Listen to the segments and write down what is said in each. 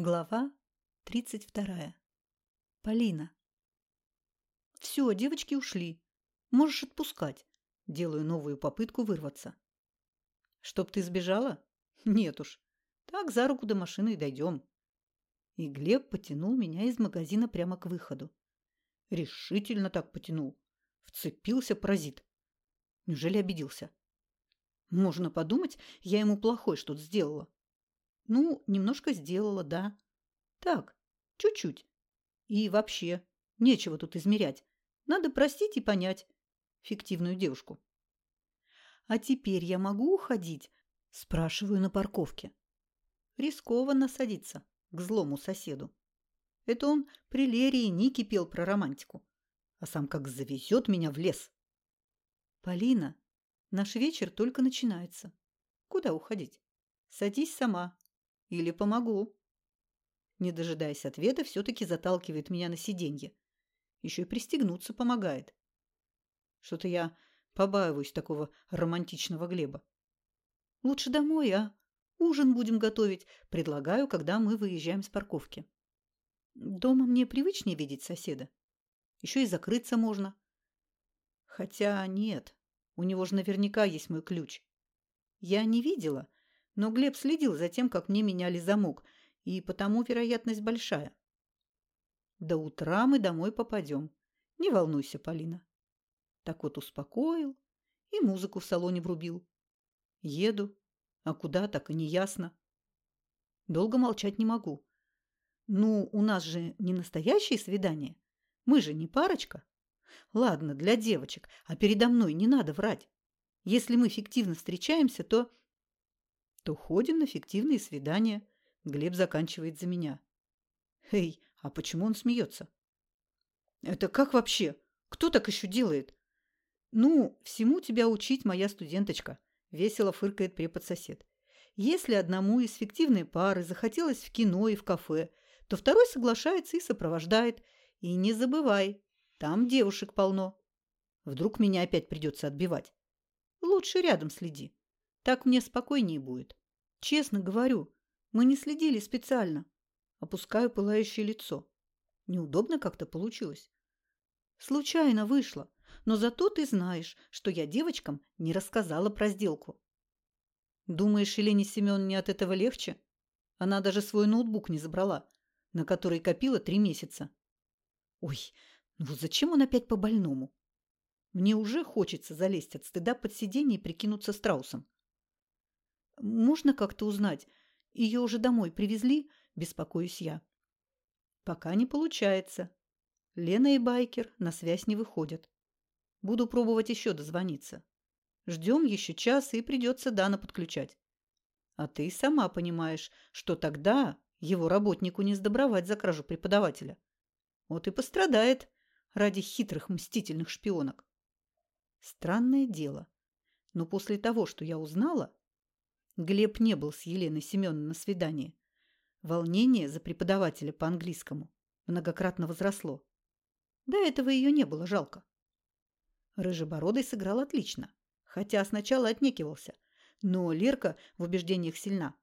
Глава 32. Полина. Все, девочки ушли. Можешь отпускать. Делаю новую попытку вырваться. Чтоб ты сбежала? Нет уж. Так за руку до машины и дойдем. И Глеб потянул меня из магазина прямо к выходу. Решительно так потянул. Вцепился паразит. Неужели обиделся? Можно подумать, я ему плохой что-то сделала. Ну, немножко сделала, да. Так, чуть-чуть. И вообще, нечего тут измерять. Надо простить и понять фиктивную девушку. А теперь я могу уходить? Спрашиваю на парковке. Рискованно садиться к злому соседу. Это он при Лерии не кипел про романтику, а сам как завезет меня в лес. Полина, наш вечер только начинается. Куда уходить? Садись сама, или помогу?» Не дожидаясь ответа, все-таки заталкивает меня на сиденье. Еще и пристегнуться помогает. Что-то я побаиваюсь такого романтичного Глеба. «Лучше домой, а? Ужин будем готовить. Предлагаю, когда мы выезжаем с парковки. Дома мне привычнее видеть соседа. Еще и закрыться можно. Хотя нет, у него же наверняка есть мой ключ. Я не видела, но Глеб следил за тем, как мне меняли замок, и потому вероятность большая. До утра мы домой попадем. Не волнуйся, Полина. Так вот успокоил и музыку в салоне врубил. Еду, а куда, так и не ясно. Долго молчать не могу. Ну, у нас же не настоящее свидание. Мы же не парочка. Ладно, для девочек, а передо мной не надо врать. Если мы фиктивно встречаемся, то то ходим на фиктивные свидания. Глеб заканчивает за меня. Эй, а почему он смеется? Это как вообще? Кто так еще делает? Ну, всему тебя учить, моя студенточка, весело фыркает препод-сосед. Если одному из фиктивной пары захотелось в кино и в кафе, то второй соглашается и сопровождает. И не забывай, там девушек полно. Вдруг меня опять придется отбивать. Лучше рядом следи. Так мне спокойнее будет. Честно говорю, мы не следили специально. Опускаю пылающее лицо. Неудобно как-то получилось. Случайно вышло, но зато ты знаешь, что я девочкам не рассказала про сделку. Думаешь, Елене Семеновне от этого легче? Она даже свой ноутбук не забрала, на который копила три месяца. Ой, ну зачем он опять по-больному? Мне уже хочется залезть от стыда под сиденье и прикинуться страусом. Можно как-то узнать? Ее уже домой привезли? Беспокоюсь я. Пока не получается. Лена и Байкер на связь не выходят. Буду пробовать еще дозвониться. Ждем еще час и придется Дана подключать. А ты сама понимаешь, что тогда его работнику не сдобровать за кражу преподавателя. Вот и пострадает ради хитрых мстительных шпионок. Странное дело. Но после того, что я узнала, Глеб не был с Еленой Семеновной на свидании. Волнение за преподавателя по английскому многократно возросло. До этого ее не было жалко. Рыжебородый сыграл отлично, хотя сначала отнекивался, но Лерка в убеждениях сильна.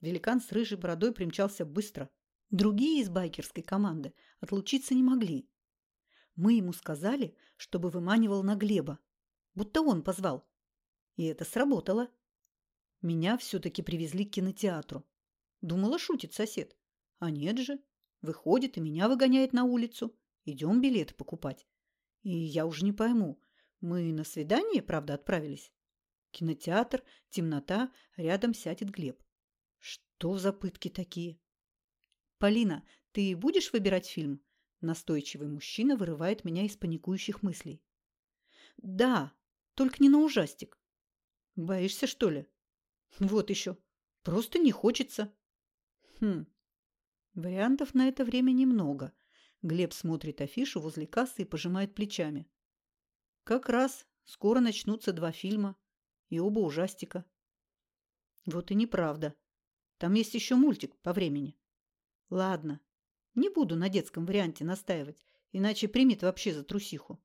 Великан с рыжей бородой примчался быстро. Другие из байкерской команды отлучиться не могли. Мы ему сказали, чтобы выманивал на Глеба, будто он позвал. И это сработало. Меня все-таки привезли к кинотеатру. Думала, шутит сосед. А нет же. Выходит и меня выгоняет на улицу. Идем билеты покупать. И я уже не пойму. Мы на свидание, правда, отправились? Кинотеатр, темнота, рядом сядет Глеб. Что за пытки такие? Полина, ты будешь выбирать фильм? Настойчивый мужчина вырывает меня из паникующих мыслей. Да, только не на ужастик. Боишься, что ли? Вот еще. Просто не хочется. Хм. Вариантов на это время немного. Глеб смотрит афишу возле кассы и пожимает плечами. Как раз скоро начнутся два фильма. И оба ужастика. Вот и неправда. Там есть еще мультик по времени. Ладно. Не буду на детском варианте настаивать, иначе примет вообще за трусиху.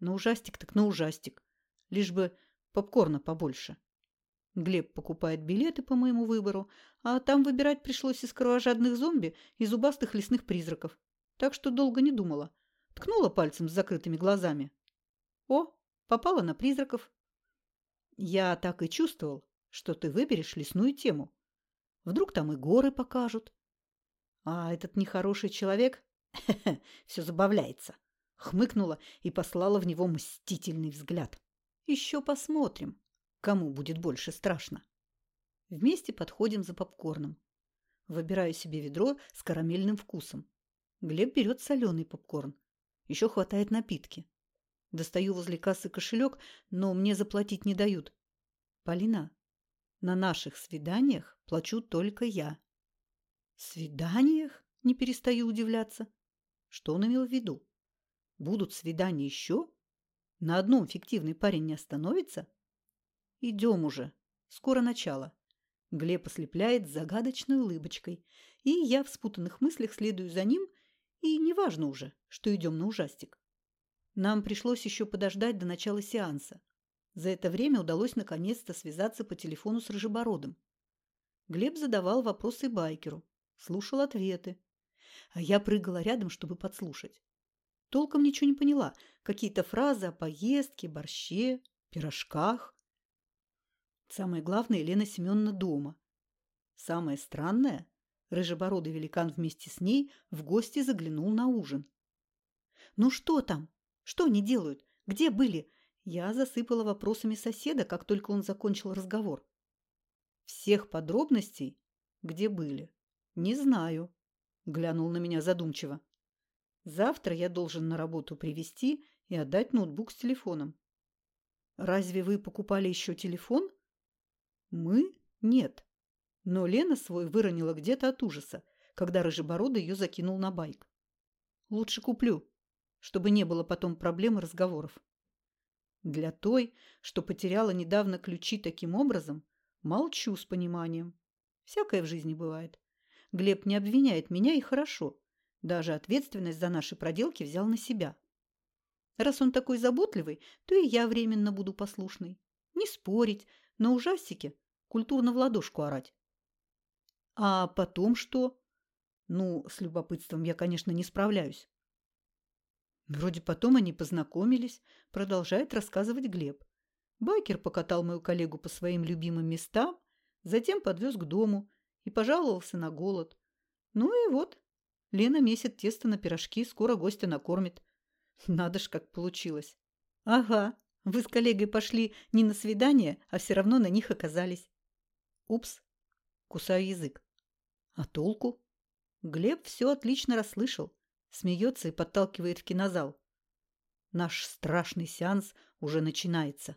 На ужастик так на ужастик. Лишь бы попкорна побольше. Глеб покупает билеты по моему выбору, а там выбирать пришлось из кровожадных зомби и зубастых лесных призраков. Так что долго не думала. Ткнула пальцем с закрытыми глазами. О, попала на призраков. Я так и чувствовал, что ты выберешь лесную тему. Вдруг там и горы покажут. А этот нехороший человек все забавляется. Хмыкнула и послала в него мстительный взгляд. Еще посмотрим, кому будет больше страшно. Вместе подходим за попкорном. Выбираю себе ведро с карамельным вкусом. Глеб берет соленый попкорн. Еще хватает напитки. Достаю возле кассы кошелек, но мне заплатить не дают. Полина, на наших свиданиях плачу только я. Свиданиях? Не перестаю удивляться. Что он имел в виду? Будут свидания еще? На одном фиктивный парень не остановится? Идем уже. Скоро начало. Глеб ослепляет загадочной улыбочкой, и я в спутанных мыслях следую за ним, и неважно уже, что идем на ужастик. Нам пришлось еще подождать до начала сеанса. За это время удалось наконец-то связаться по телефону с Рыжебородом. Глеб задавал вопросы байкеру, слушал ответы. А я прыгала рядом, чтобы подслушать. Толком ничего не поняла. Какие-то фразы о поездке, борще, пирожках. Самое главное, Елена Семеновна дома. Самое странное, рыжебородый великан вместе с ней в гости заглянул на ужин. «Ну что там? Что они делают? Где были?» Я засыпала вопросами соседа, как только он закончил разговор. «Всех подробностей? Где были? Не знаю», – глянул на меня задумчиво. «Завтра я должен на работу привезти и отдать ноутбук с телефоном». «Разве вы покупали еще телефон?» Мы? Нет. Но Лена свой выронила где-то от ужаса, когда Рыжебородый ее закинул на байк. Лучше куплю, чтобы не было потом проблем и разговоров. Для той, что потеряла недавно ключи таким образом, молчу с пониманием. Всякое в жизни бывает. Глеб не обвиняет меня, и хорошо. Даже ответственность за наши проделки взял на себя. Раз он такой заботливый, то и я временно буду послушной. Не спорить, на ужастике культурно в ладошку орать. А потом что? Ну, с любопытством я, конечно, не справляюсь. Вроде потом они познакомились, продолжает рассказывать Глеб. Байкер покатал мою коллегу по своим любимым местам, затем подвез к дому и пожаловался на голод. Ну и вот, Лена месит тесто на пирожки, скоро гостя накормит. Надо ж, как получилось. Ага, вы с коллегой пошли не на свидание, а все равно на них оказались. Упс. Кусаю язык. А толку? Глеб все отлично расслышал. Смеется и подталкивает в кинозал. Наш страшный сеанс уже начинается.